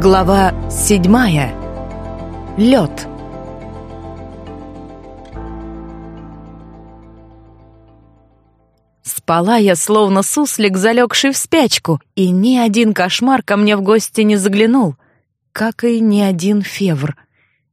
Глава седьмая. Лед. Спала я, словно суслик, залегший в спячку, и ни один кошмар ко мне в гости не заглянул, как и ни один февр.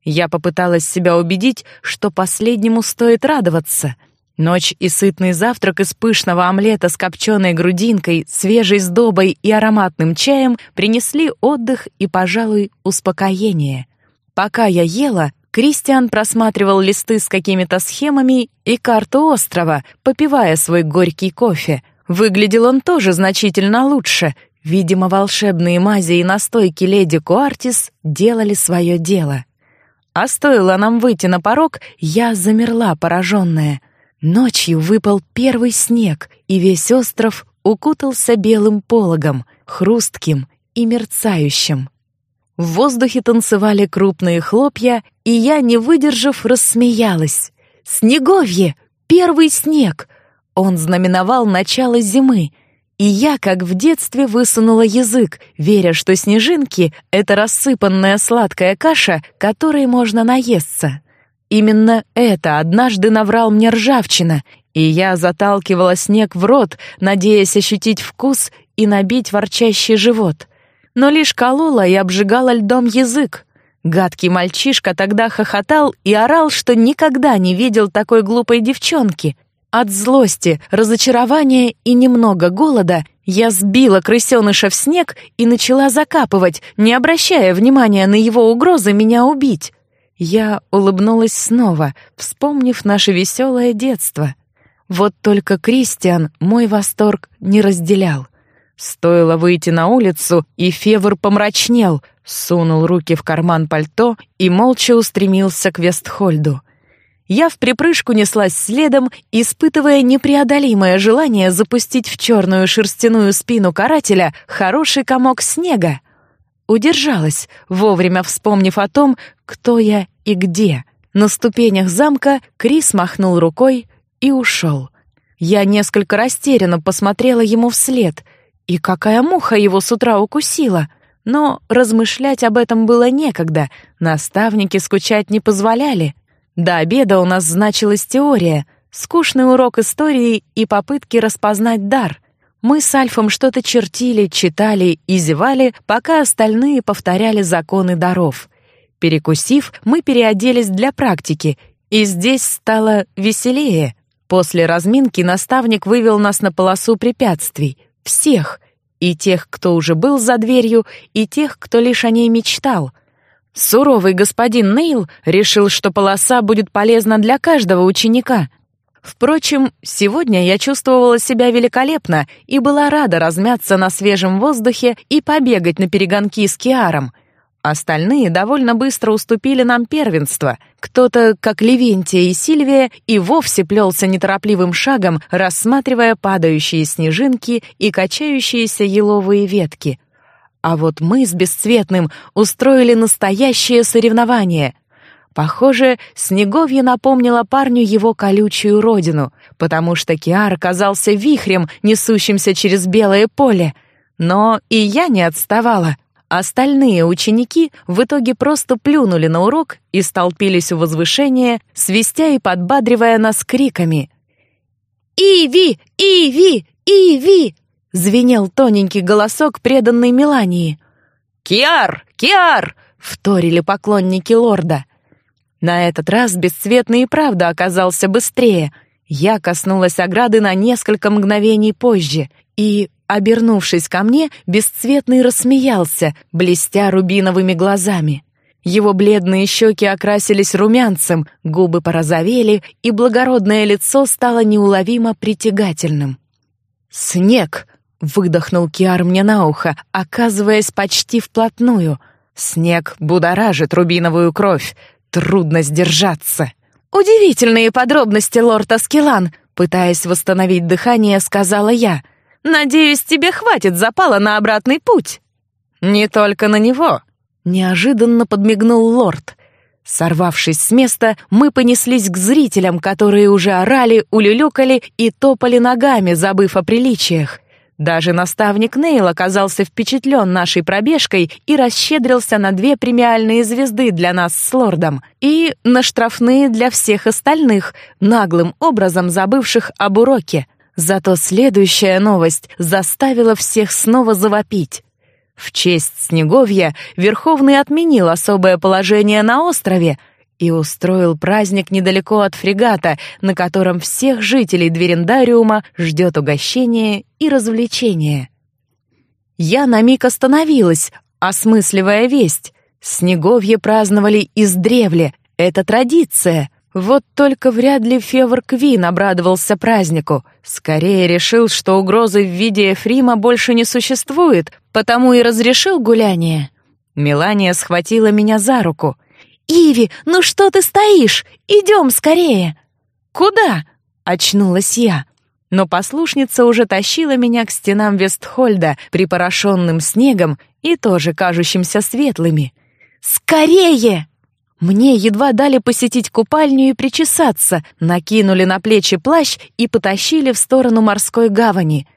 Я попыталась себя убедить, что последнему стоит радоваться — Ночь и сытный завтрак из пышного омлета с копченой грудинкой, свежей сдобой и ароматным чаем принесли отдых и, пожалуй, успокоение. Пока я ела, Кристиан просматривал листы с какими-то схемами и карту острова, попивая свой горький кофе. Выглядел он тоже значительно лучше. Видимо, волшебные мази и настойки леди Куартис делали свое дело. А стоило нам выйти на порог, я замерла, пораженная — Ночью выпал первый снег, и весь остров укутался белым пологом, хрустким и мерцающим. В воздухе танцевали крупные хлопья, и я, не выдержав, рассмеялась. «Снеговье! Первый снег!» Он знаменовал начало зимы, и я, как в детстве, высунула язык, веря, что снежинки — это рассыпанная сладкая каша, которой можно наесться. Именно это однажды наврал мне ржавчина, и я заталкивала снег в рот, надеясь ощутить вкус и набить ворчащий живот. Но лишь колола и обжигала льдом язык. Гадкий мальчишка тогда хохотал и орал, что никогда не видел такой глупой девчонки. От злости, разочарования и немного голода я сбила крысеныша в снег и начала закапывать, не обращая внимания на его угрозы меня убить. Я улыбнулась снова, вспомнив наше веселое детство. Вот только Кристиан мой восторг не разделял. Стоило выйти на улицу, и Февр помрачнел, сунул руки в карман пальто и молча устремился к Вестхольду. Я в припрыжку неслась следом, испытывая непреодолимое желание запустить в черную шерстяную спину карателя хороший комок снега. Удержалась, вовремя вспомнив о том, кто я и где. На ступенях замка Крис махнул рукой и ушел. Я несколько растерянно посмотрела ему вслед. И какая муха его с утра укусила! Но размышлять об этом было некогда, наставники скучать не позволяли. До обеда у нас значилась теория, скучный урок истории и попытки распознать дар. Мы с Альфом что-то чертили, читали и зевали, пока остальные повторяли законы даров. Перекусив, мы переоделись для практики, и здесь стало веселее. После разминки наставник вывел нас на полосу препятствий. Всех. И тех, кто уже был за дверью, и тех, кто лишь о ней мечтал. Суровый господин Нейл решил, что полоса будет полезна для каждого ученика — Впрочем, сегодня я чувствовала себя великолепно и была рада размяться на свежем воздухе и побегать на перегонки с Киаром. Остальные довольно быстро уступили нам первенство. Кто-то, как Левентия и Сильвия, и вовсе плелся неторопливым шагом, рассматривая падающие снежинки и качающиеся еловые ветки. А вот мы с Бесцветным устроили настоящее соревнование — Похоже, Снеговье напомнило парню его колючую родину, потому что Киар оказался вихрем, несущимся через белое поле. Но и я не отставала. Остальные ученики в итоге просто плюнули на урок и столпились у возвышения, свистя и подбадривая нас криками. «Иви! Иви! Иви!» — звенел тоненький голосок преданной Мелании. «Киар! Киар!» — вторили поклонники лорда — на этот раз бесцветный и правда оказался быстрее. Я коснулась ограды на несколько мгновений позже, и, обернувшись ко мне, бесцветный рассмеялся, блестя рубиновыми глазами. Его бледные щеки окрасились румянцем, губы порозовели, и благородное лицо стало неуловимо притягательным. «Снег!» — выдохнул Киар мне на ухо, оказываясь почти вплотную. «Снег будоражит рубиновую кровь трудно сдержаться. «Удивительные подробности, лорд Аскелан», пытаясь восстановить дыхание, сказала я. «Надеюсь, тебе хватит запала на обратный путь». «Не только на него», — неожиданно подмигнул лорд. Сорвавшись с места, мы понеслись к зрителям, которые уже орали, улюлюкали и топали ногами, забыв о приличиях. Даже наставник Нейл оказался впечатлен нашей пробежкой и расщедрился на две премиальные звезды для нас с лордом и на штрафные для всех остальных, наглым образом забывших об уроке. Зато следующая новость заставила всех снова завопить. В честь Снеговья Верховный отменил особое положение на острове — и устроил праздник недалеко от фрегата, на котором всех жителей Дверендариума ждет угощение и развлечение. Я на миг остановилась, осмысливая весть. Снеговье праздновали издревле, это традиция. Вот только вряд ли Февр Квин обрадовался празднику. Скорее решил, что угрозы в виде Эфрима больше не существует, потому и разрешил гуляние. Мелания схватила меня за руку — «Иви, ну что ты стоишь? Идем скорее!» «Куда?» — очнулась я. Но послушница уже тащила меня к стенам Вестхольда, припорошенным снегом и тоже кажущимся светлыми. «Скорее!» Мне едва дали посетить купальню и причесаться, накинули на плечи плащ и потащили в сторону морской гавани.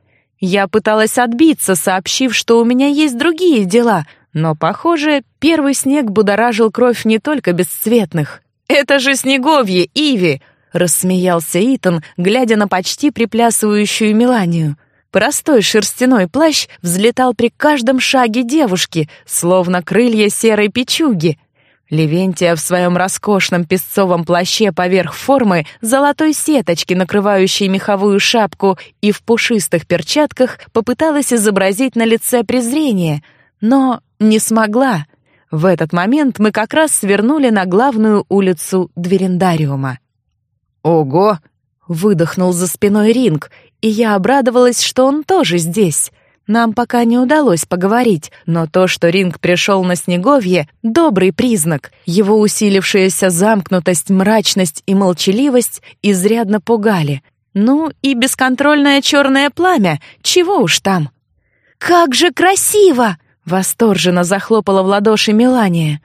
Я пыталась отбиться, сообщив, что у меня есть другие дела — но, похоже, первый снег будоражил кровь не только бесцветных. «Это же Снеговье, Иви!» — рассмеялся Итан, глядя на почти приплясывающую Меланию. Простой шерстяной плащ взлетал при каждом шаге девушки, словно крылья серой печуги. Левентия в своем роскошном песцовом плаще поверх формы, золотой сеточки, накрывающей меховую шапку, и в пушистых перчатках попыталась изобразить на лице презрение — но не смогла. В этот момент мы как раз свернули на главную улицу Дверендариума. «Ого!» — выдохнул за спиной Ринг, и я обрадовалась, что он тоже здесь. Нам пока не удалось поговорить, но то, что Ринг пришел на Снеговье — добрый признак. Его усилившаяся замкнутость, мрачность и молчаливость изрядно пугали. Ну и бесконтрольное черное пламя, чего уж там. «Как же красиво!» Восторженно захлопала в ладоши Мелания.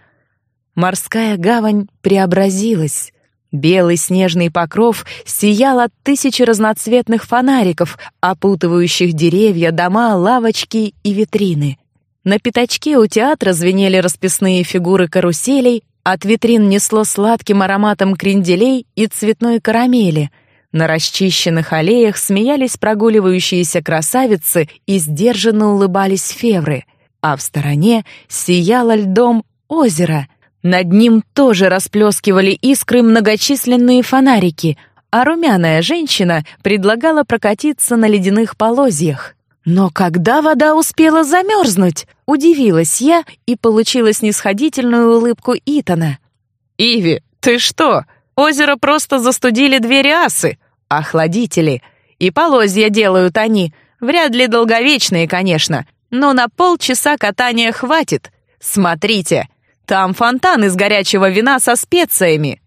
Морская гавань преобразилась. Белый снежный покров сиял от тысячи разноцветных фонариков, опутывающих деревья, дома, лавочки и витрины. На пятачке у театра звенели расписные фигуры каруселей, от витрин несло сладким ароматом кренделей и цветной карамели. На расчищенных аллеях смеялись прогуливающиеся красавицы и сдержанно улыбались февры — а в стороне сияло льдом озеро. Над ним тоже расплескивали искры многочисленные фонарики, а румяная женщина предлагала прокатиться на ледяных полозьях. Но когда вода успела замерзнуть? Удивилась я и получила снисходительную улыбку Итана. «Иви, ты что? Озеро просто застудили две риасы, охладители. И полозья делают они. Вряд ли долговечные, конечно но на полчаса катания хватит. Смотрите, там фонтан из горячего вина со специями.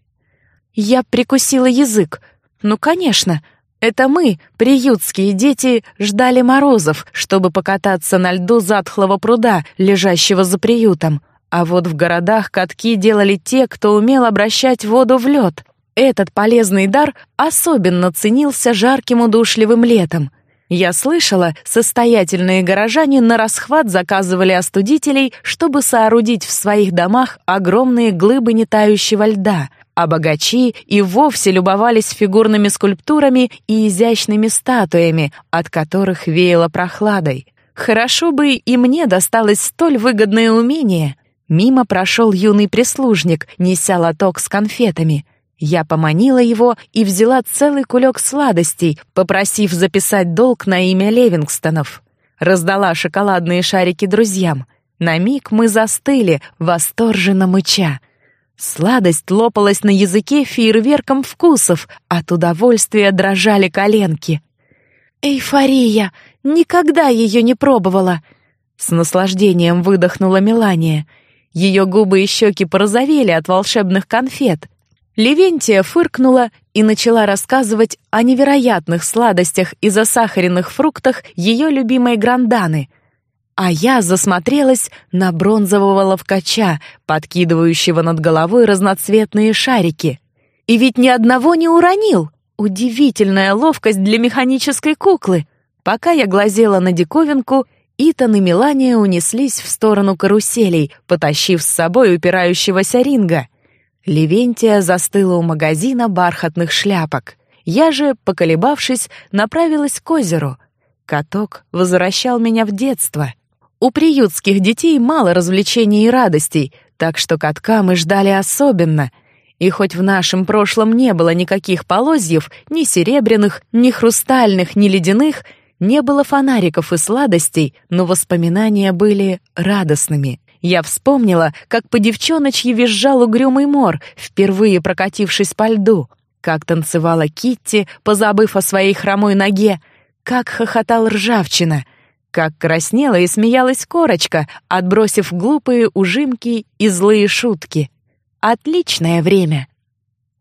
Я прикусила язык. Ну, конечно, это мы, приютские дети, ждали морозов, чтобы покататься на льду затхлого пруда, лежащего за приютом. А вот в городах катки делали те, кто умел обращать воду в лед. Этот полезный дар особенно ценился жарким удушливым летом. Я слышала, состоятельные горожане на расхват заказывали остудителей, чтобы соорудить в своих домах огромные глыбы нетающего льда, а богачи и вовсе любовались фигурными скульптурами и изящными статуями, от которых веяло прохладой. Хорошо бы и мне досталось столь выгодное умение. Мимо прошел юный прислужник, неся лоток с конфетами — я поманила его и взяла целый кулек сладостей, попросив записать долг на имя Левингстонов. Раздала шоколадные шарики друзьям. На миг мы застыли, восторженно мыча. Сладость лопалась на языке фейерверком вкусов, от удовольствия дрожали коленки. «Эйфория! Никогда ее не пробовала!» С наслаждением выдохнула Мелания. Ее губы и щеки порозовели от волшебных конфет. Левентия фыркнула и начала рассказывать о невероятных сладостях и засахаренных фруктах ее любимой гранданы. А я засмотрелась на бронзового ловкача, подкидывающего над головой разноцветные шарики. И ведь ни одного не уронил. Удивительная ловкость для механической куклы. Пока я глазела на диковинку, Итан и Мелания унеслись в сторону каруселей, потащив с собой упирающегося ринга. Левентия застыла у магазина бархатных шляпок. Я же, поколебавшись, направилась к озеру. Каток возвращал меня в детство. У приютских детей мало развлечений и радостей, так что катка мы ждали особенно. И хоть в нашем прошлом не было никаких полозьев, ни серебряных, ни хрустальных, ни ледяных, не было фонариков и сладостей, но воспоминания были радостными. Я вспомнила, как по девчоночьи визжал угрюмый мор, впервые прокатившись по льду, как танцевала Китти, позабыв о своей хромой ноге, как хохотал ржавчина, как краснела и смеялась корочка, отбросив глупые ужимки и злые шутки. Отличное время.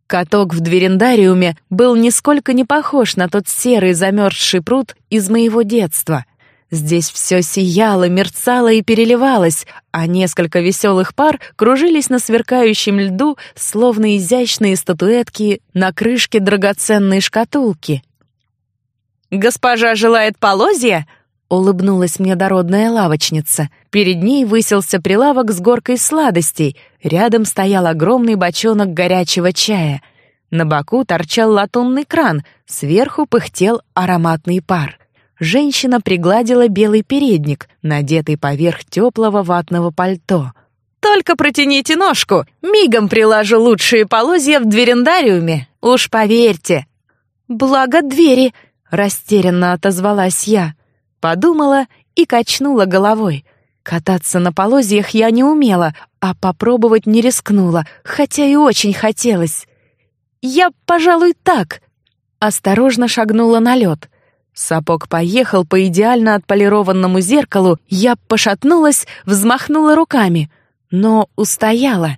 Каток в дверендариуме был нисколько не похож на тот серый замерзший пруд из моего детства. Здесь все сияло, мерцало и переливалось, а несколько веселых пар кружились на сверкающем льду, словно изящные статуэтки на крышке драгоценной шкатулки. «Госпожа желает полозья?» — улыбнулась мне дородная лавочница. Перед ней высился прилавок с горкой сладостей, рядом стоял огромный бочонок горячего чая. На боку торчал латунный кран, сверху пыхтел ароматный пар. Женщина пригладила белый передник, надетый поверх теплого ватного пальто. «Только протяните ножку, мигом приложу лучшие полозья в дверендариуме, уж поверьте». «Благо двери», — растерянно отозвалась я. Подумала и качнула головой. Кататься на полозьях я не умела, а попробовать не рискнула, хотя и очень хотелось. Я, пожалуй, так. Осторожно шагнула на лед. Сапог поехал по идеально отполированному зеркалу, я пошатнулась, взмахнула руками, но устояла.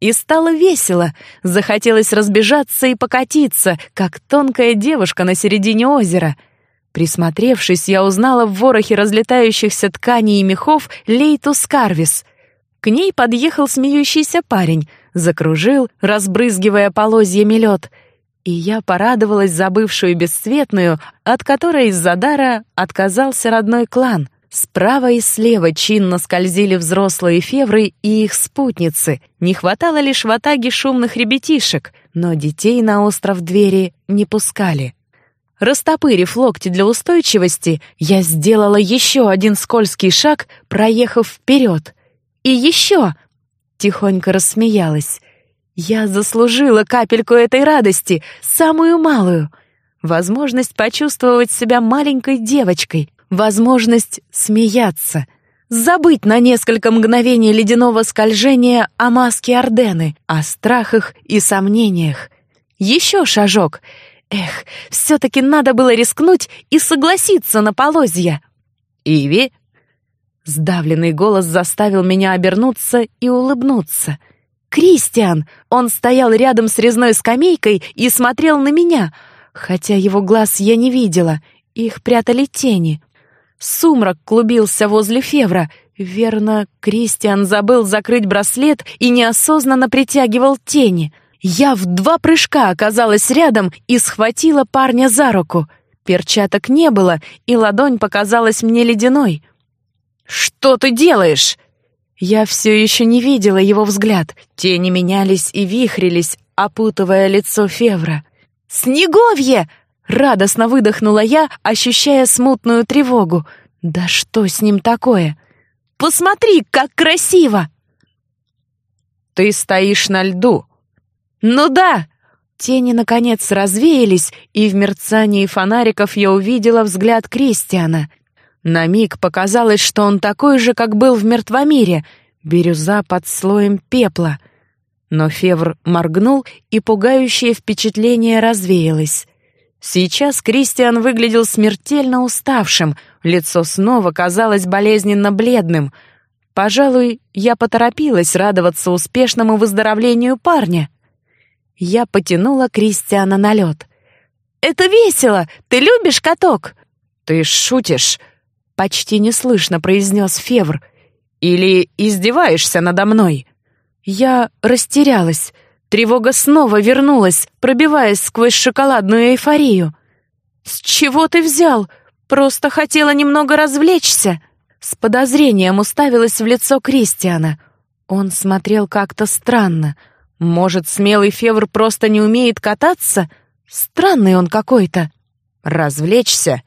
И стало весело, захотелось разбежаться и покатиться, как тонкая девушка на середине озера — Присмотревшись, я узнала в ворохе разлетающихся тканей и мехов Лейту Скарвис. К ней подъехал смеющийся парень, закружил, разбрызгивая полозьями лед. И я порадовалась за бывшую бесцветную, от которой из-за дара отказался родной клан. Справа и слева чинно скользили взрослые февры и их спутницы. Не хватало лишь ватаги шумных ребятишек, но детей на остров двери не пускали. Растопырив локти для устойчивости, я сделала еще один скользкий шаг, проехав вперед. И еще! Тихонько рассмеялась. Я заслужила капельку этой радости, самую малую. Возможность почувствовать себя маленькой девочкой, возможность смеяться, забыть на несколько мгновений ледяного скольжения о маске Ордены, о страхах и сомнениях. Еще шажок — Эх, все-таки надо было рискнуть и согласиться на полозья. «Иви?» Сдавленный голос заставил меня обернуться и улыбнуться. «Кристиан!» Он стоял рядом с резной скамейкой и смотрел на меня, хотя его глаз я не видела, их прятали тени. Сумрак клубился возле Февра. Верно, Кристиан забыл закрыть браслет и неосознанно притягивал тени — я в два прыжка оказалась рядом и схватила парня за руку. Перчаток не было, и ладонь показалась мне ледяной. «Что ты делаешь?» Я все еще не видела его взгляд. Тени менялись и вихрились, опутывая лицо Февра. «Снеговье!» — радостно выдохнула я, ощущая смутную тревогу. «Да что с ним такое? Посмотри, как красиво!» «Ты стоишь на льду», «Ну да!» Тени, наконец, развеялись, и в мерцании фонариков я увидела взгляд Кристиана. На миг показалось, что он такой же, как был в мертвомире, бирюза под слоем пепла. Но Февр моргнул, и пугающее впечатление развеялось. Сейчас Кристиан выглядел смертельно уставшим, лицо снова казалось болезненно бледным. Пожалуй, я поторопилась радоваться успешному выздоровлению парня. Я потянула Кристиана на лед. «Это весело! Ты любишь каток?» «Ты шутишь?» — почти неслышно произнес Февр. «Или издеваешься надо мной?» Я растерялась. Тревога снова вернулась, пробиваясь сквозь шоколадную эйфорию. «С чего ты взял?» — просто хотела немного развлечься. С подозрением уставилась в лицо Кристиана. Он смотрел как-то странно. Может, смелый Февр просто не умеет кататься? Странный он какой-то. Развлечься?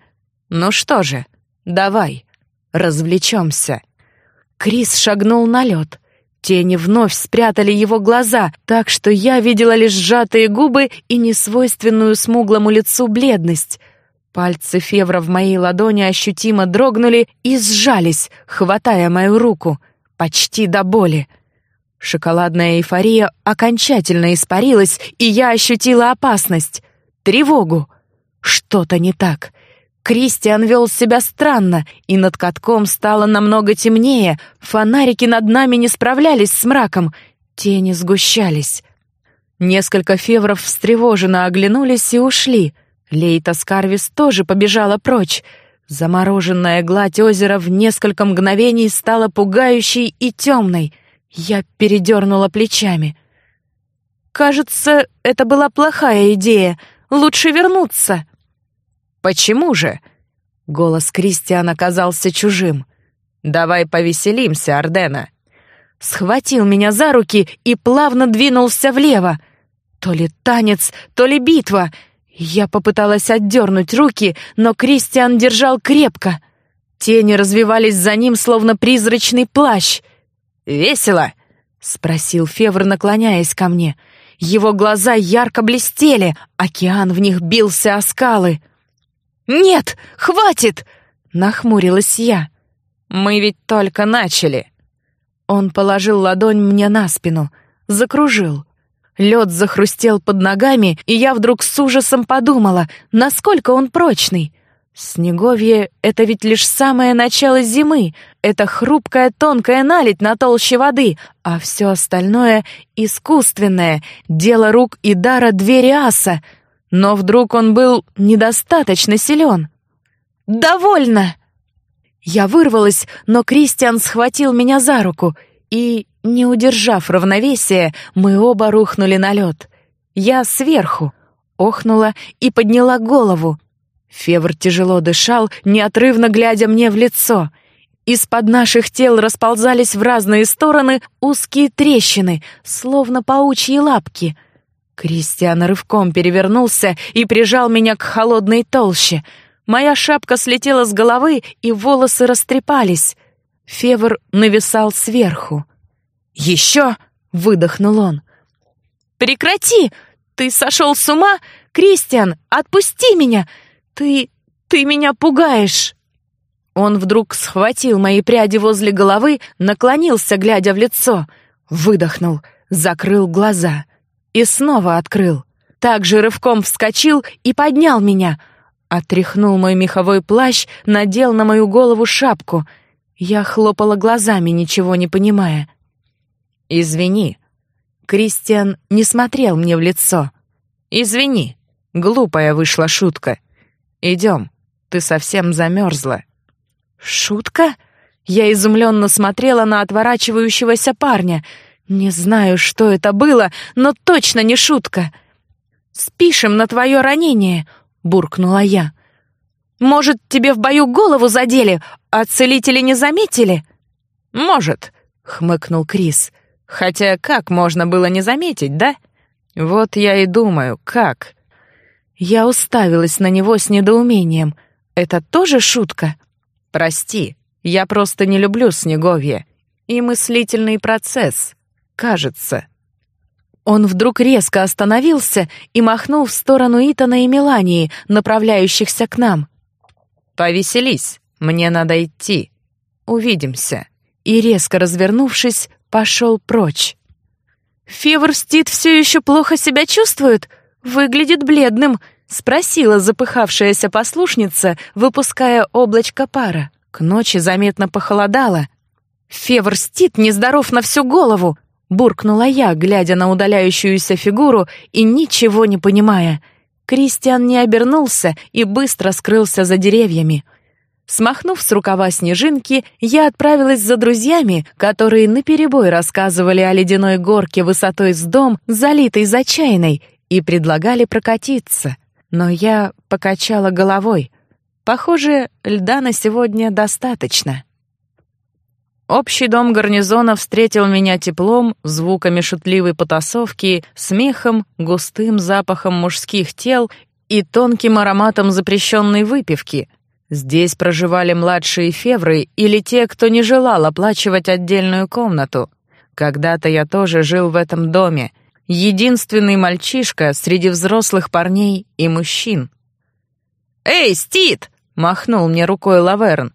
Ну что же, давай, развлечемся. Крис шагнул на лед. Тени вновь спрятали его глаза, так что я видела лишь сжатые губы и несвойственную смуглому лицу бледность. Пальцы Февра в моей ладони ощутимо дрогнули и сжались, хватая мою руку, почти до боли. Шоколадная эйфория окончательно испарилась, и я ощутила опасность, тревогу. Что-то не так. Кристиан вел себя странно, и над катком стало намного темнее, фонарики над нами не справлялись с мраком, тени сгущались. Несколько февров встревоженно оглянулись и ушли. Лейта Скарвис тоже побежала прочь. Замороженная гладь озера в несколько мгновений стала пугающей и темной. Я передернула плечами. «Кажется, это была плохая идея. Лучше вернуться». «Почему же?» Голос Кристиана казался чужим. «Давай повеселимся, Ардена». Схватил меня за руки и плавно двинулся влево. То ли танец, то ли битва. Я попыталась отдернуть руки, но Кристиан держал крепко. Тени развивались за ним, словно призрачный плащ. «Весело?» — спросил Февр, наклоняясь ко мне. Его глаза ярко блестели, океан в них бился о скалы — «Нет, хватит!» — нахмурилась я. «Мы ведь только начали». Он положил ладонь мне на спину, закружил. Лед захрустел под ногами, и я вдруг с ужасом подумала, насколько он прочный. Снеговье — это ведь лишь самое начало зимы, это хрупкая тонкая наледь на толще воды, а все остальное — искусственное, дело рук и дара двери аса, но вдруг он был недостаточно силен. «Довольно!» Я вырвалась, но Кристиан схватил меня за руку, и, не удержав равновесия, мы оба рухнули на лед. Я сверху, охнула и подняла голову. Февр тяжело дышал, неотрывно глядя мне в лицо. Из-под наших тел расползались в разные стороны узкие трещины, словно паучьи лапки — Кристиан рывком перевернулся и прижал меня к холодной толще. Моя шапка слетела с головы, и волосы растрепались. Февр нависал сверху. «Еще!» — выдохнул он. «Прекрати! Ты сошел с ума? Кристиан, отпусти меня! Ты... ты меня пугаешь!» Он вдруг схватил мои пряди возле головы, наклонился, глядя в лицо, выдохнул, закрыл глаза — и снова открыл. Также рывком вскочил и поднял меня. Отряхнул мой меховой плащ, надел на мою голову шапку. Я хлопала глазами, ничего не понимая. «Извини». Кристиан не смотрел мне в лицо. «Извини, глупая вышла шутка. Идем, ты совсем замерзла». «Шутка?» Я изумленно смотрела на отворачивающегося парня — не знаю, что это было, но точно не шутка. «Спишем на твое ранение», — буркнула я. «Может, тебе в бою голову задели, а целители не заметили?» «Может», — хмыкнул Крис. «Хотя как можно было не заметить, да? Вот я и думаю, как?» Я уставилась на него с недоумением. «Это тоже шутка?» «Прости, я просто не люблю Снеговье. И мыслительный процесс кажется». Он вдруг резко остановился и махнул в сторону Итана и Мелании, направляющихся к нам. «Повеселись, мне надо идти. Увидимся». И, резко развернувшись, пошел прочь. «Феверстит все еще плохо себя чувствует? Выглядит бледным», — спросила запыхавшаяся послушница, выпуская облачко пара. К ночи заметно похолодало. «Феверстит нездоров на всю голову», буркнула я, глядя на удаляющуюся фигуру и ничего не понимая. Кристиан не обернулся и быстро скрылся за деревьями. Смахнув с рукава снежинки, я отправилась за друзьями, которые наперебой рассказывали о ледяной горке высотой с дом, залитой зачайной, и предлагали прокатиться. Но я покачала головой. Похоже, льда на сегодня достаточно. Общий дом гарнизона встретил меня теплом, звуками шутливой потасовки, смехом, густым запахом мужских тел и тонким ароматом запрещенной выпивки. Здесь проживали младшие февры или те, кто не желал оплачивать отдельную комнату. Когда-то я тоже жил в этом доме, единственный мальчишка среди взрослых парней и мужчин. «Эй, Стит!» — махнул мне рукой Лаверн.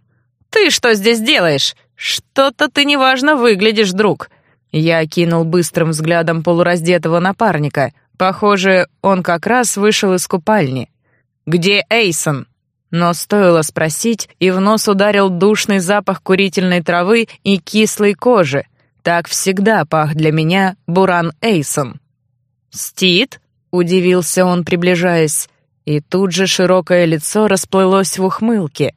«Ты что здесь делаешь? Что-то ты неважно выглядишь, друг». Я окинул быстрым взглядом полураздетого напарника. Похоже, он как раз вышел из купальни. «Где Эйсон?» Но стоило спросить, и в нос ударил душный запах курительной травы и кислой кожи. Так всегда пах для меня Буран Эйсон. «Стит?» — удивился он, приближаясь. И тут же широкое лицо расплылось в ухмылке.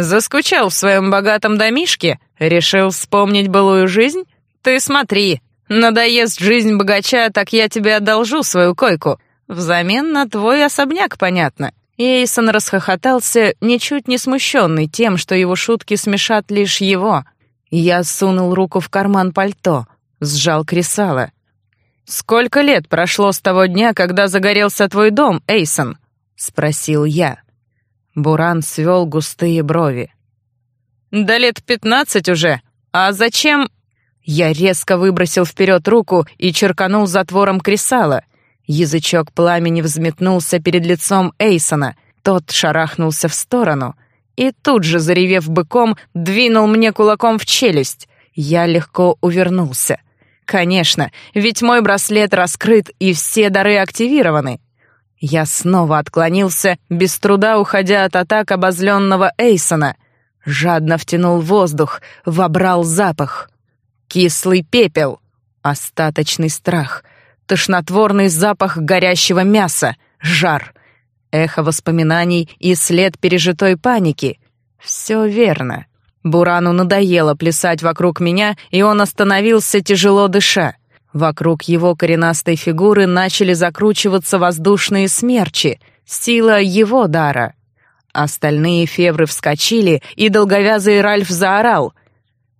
Заскучал в своем богатом домишке? Решил вспомнить былую жизнь? Ты смотри, надоест жизнь богача, так я тебе одолжу свою койку. Взамен на твой особняк, понятно. Эйсон расхохотался, ничуть не смущенный тем, что его шутки смешат лишь его. Я сунул руку в карман пальто, сжал кресало. «Сколько лет прошло с того дня, когда загорелся твой дом, Эйсон?» — спросил я. Буран свел густые брови. «Да лет пятнадцать уже. А зачем...» Я резко выбросил вперед руку и черканул затвором кресала. Язычок пламени взметнулся перед лицом Эйсона. Тот шарахнулся в сторону и тут же, заревев быком, двинул мне кулаком в челюсть. Я легко увернулся. Конечно, ведь мой браслет раскрыт и все дары активированы. Я снова отклонился, без труда уходя от атак обозленного Эйсона. Жадно втянул воздух, вобрал запах. Кислый пепел, остаточный страх, тошнотворный запах горящего мяса, жар, эхо воспоминаний и след пережитой паники. Все верно. Бурану надоело плясать вокруг меня, и он остановился, тяжело дыша. Вокруг его коренастой фигуры начали закручиваться воздушные смерчи, сила его дара. Остальные февры вскочили, и долговязый Ральф заорал.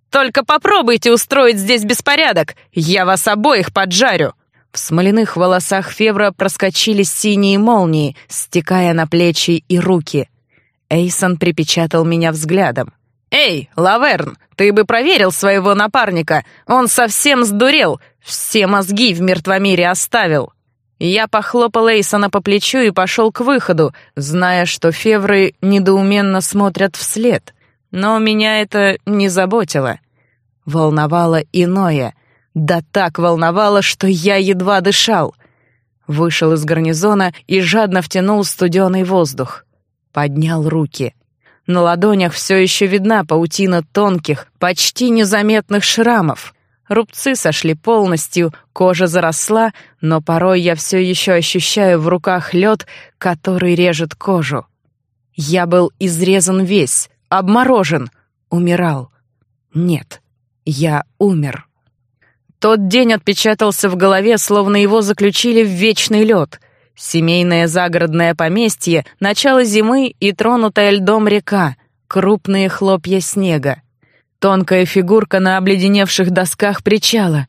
«Только попробуйте устроить здесь беспорядок! Я вас обоих поджарю!» В смоляных волосах Февра проскочили синие молнии, стекая на плечи и руки. Эйсон припечатал меня взглядом. «Эй, Лаверн, ты бы проверил своего напарника! Он совсем сдурел! Все мозги в мертвомире оставил!» Я похлопал Эйсона по плечу и пошел к выходу, зная, что февры недоуменно смотрят вслед. Но меня это не заботило. Волновало иное. Да так волновало, что я едва дышал. Вышел из гарнизона и жадно втянул студеный воздух. Поднял руки. На ладонях все еще видна паутина тонких, почти незаметных шрамов. Рубцы сошли полностью, кожа заросла, но порой я все еще ощущаю в руках лед, который режет кожу. Я был изрезан весь, обморожен, умирал. Нет, я умер. Тот день отпечатался в голове, словно его заключили в вечный лед — Семейное загородное поместье, начало зимы и тронутая льдом река, крупные хлопья снега. Тонкая фигурка на обледеневших досках причала.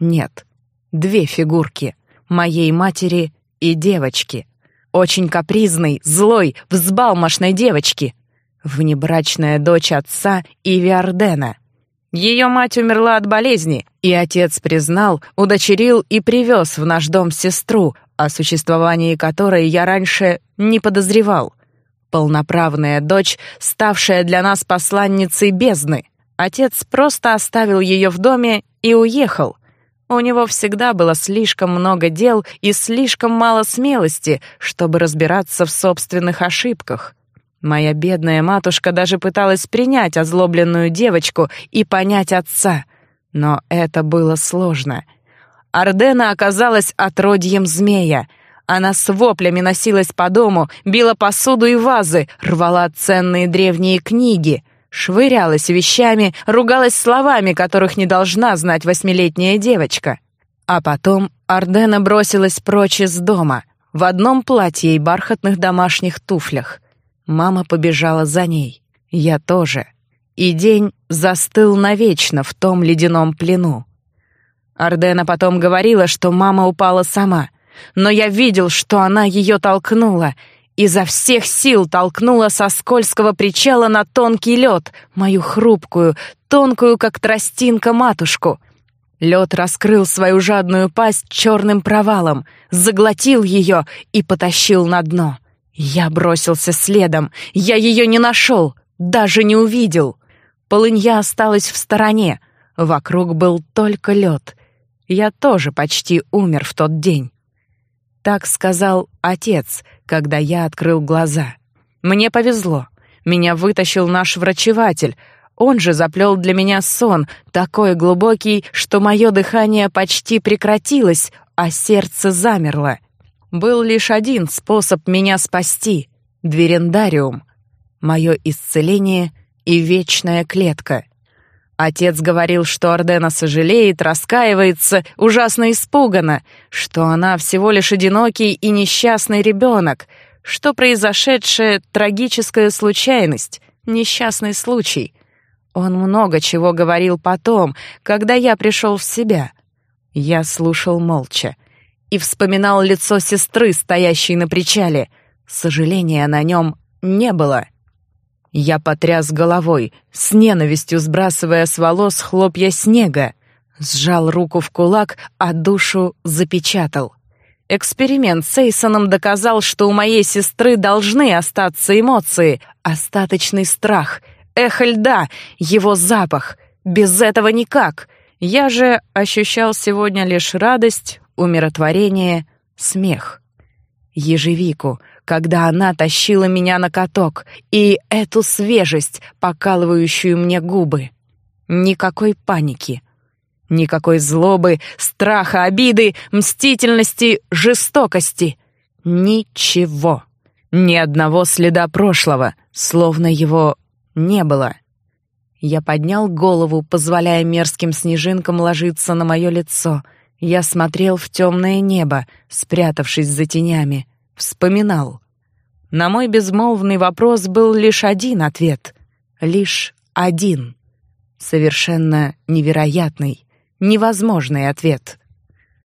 Нет, две фигурки, моей матери и девочки. Очень капризной, злой, взбалмошной девочки. Внебрачная дочь отца Иви Ардена. Ее мать умерла от болезни, и отец признал, удочерил и привез в наш дом сестру, о существовании которой я раньше не подозревал. Полноправная дочь, ставшая для нас посланницей бездны. Отец просто оставил ее в доме и уехал. У него всегда было слишком много дел и слишком мало смелости, чтобы разбираться в собственных ошибках. Моя бедная матушка даже пыталась принять озлобленную девочку и понять отца. Но это было сложно — Ардена оказалась отродьем змея. Она с воплями носилась по дому, била посуду и вазы, рвала ценные древние книги, швырялась вещами, ругалась словами, которых не должна знать восьмилетняя девочка. А потом Ардена бросилась прочь из дома, в одном платье и бархатных домашних туфлях. Мама побежала за ней. Я тоже. И день застыл навечно в том ледяном плену. Ардена потом говорила, что мама упала сама. Но я видел, что она ее толкнула. Изо всех сил толкнула со скользкого причала на тонкий лед, мою хрупкую, тонкую, как тростинка, матушку. Лед раскрыл свою жадную пасть черным провалом, заглотил ее и потащил на дно. Я бросился следом. Я ее не нашел, даже не увидел. Полынья осталась в стороне. Вокруг был только лед. Я тоже почти умер в тот день. Так сказал отец, когда я открыл глаза. Мне повезло. Меня вытащил наш врачеватель. Он же заплел для меня сон, такой глубокий, что мое дыхание почти прекратилось, а сердце замерло. Был лишь один способ меня спасти — дверендариум. Мое исцеление и вечная клетка. Отец говорил, что Ордена сожалеет, раскаивается, ужасно испугана, что она всего лишь одинокий и несчастный ребенок, что произошедшее — трагическая случайность, несчастный случай. Он много чего говорил потом, когда я пришел в себя. Я слушал молча и вспоминал лицо сестры, стоящей на причале. Сожаления на нем не было. Я потряс головой, с ненавистью сбрасывая с волос хлопья снега, сжал руку в кулак, а душу запечатал. Эксперимент с Эйсоном доказал, что у моей сестры должны остаться эмоции, остаточный страх, эхо льда, его запах. Без этого никак. Я же ощущал сегодня лишь радость, умиротворение, смех. Ежевику, когда она тащила меня на каток, и эту свежесть, покалывающую мне губы. Никакой паники. Никакой злобы, страха, обиды, мстительности, жестокости. Ничего. Ни одного следа прошлого, словно его не было. Я поднял голову, позволяя мерзким снежинкам ложиться на мое лицо. Я смотрел в темное небо, спрятавшись за тенями вспоминал. На мой безмолвный вопрос был лишь один ответ. Лишь один. Совершенно невероятный, невозможный ответ.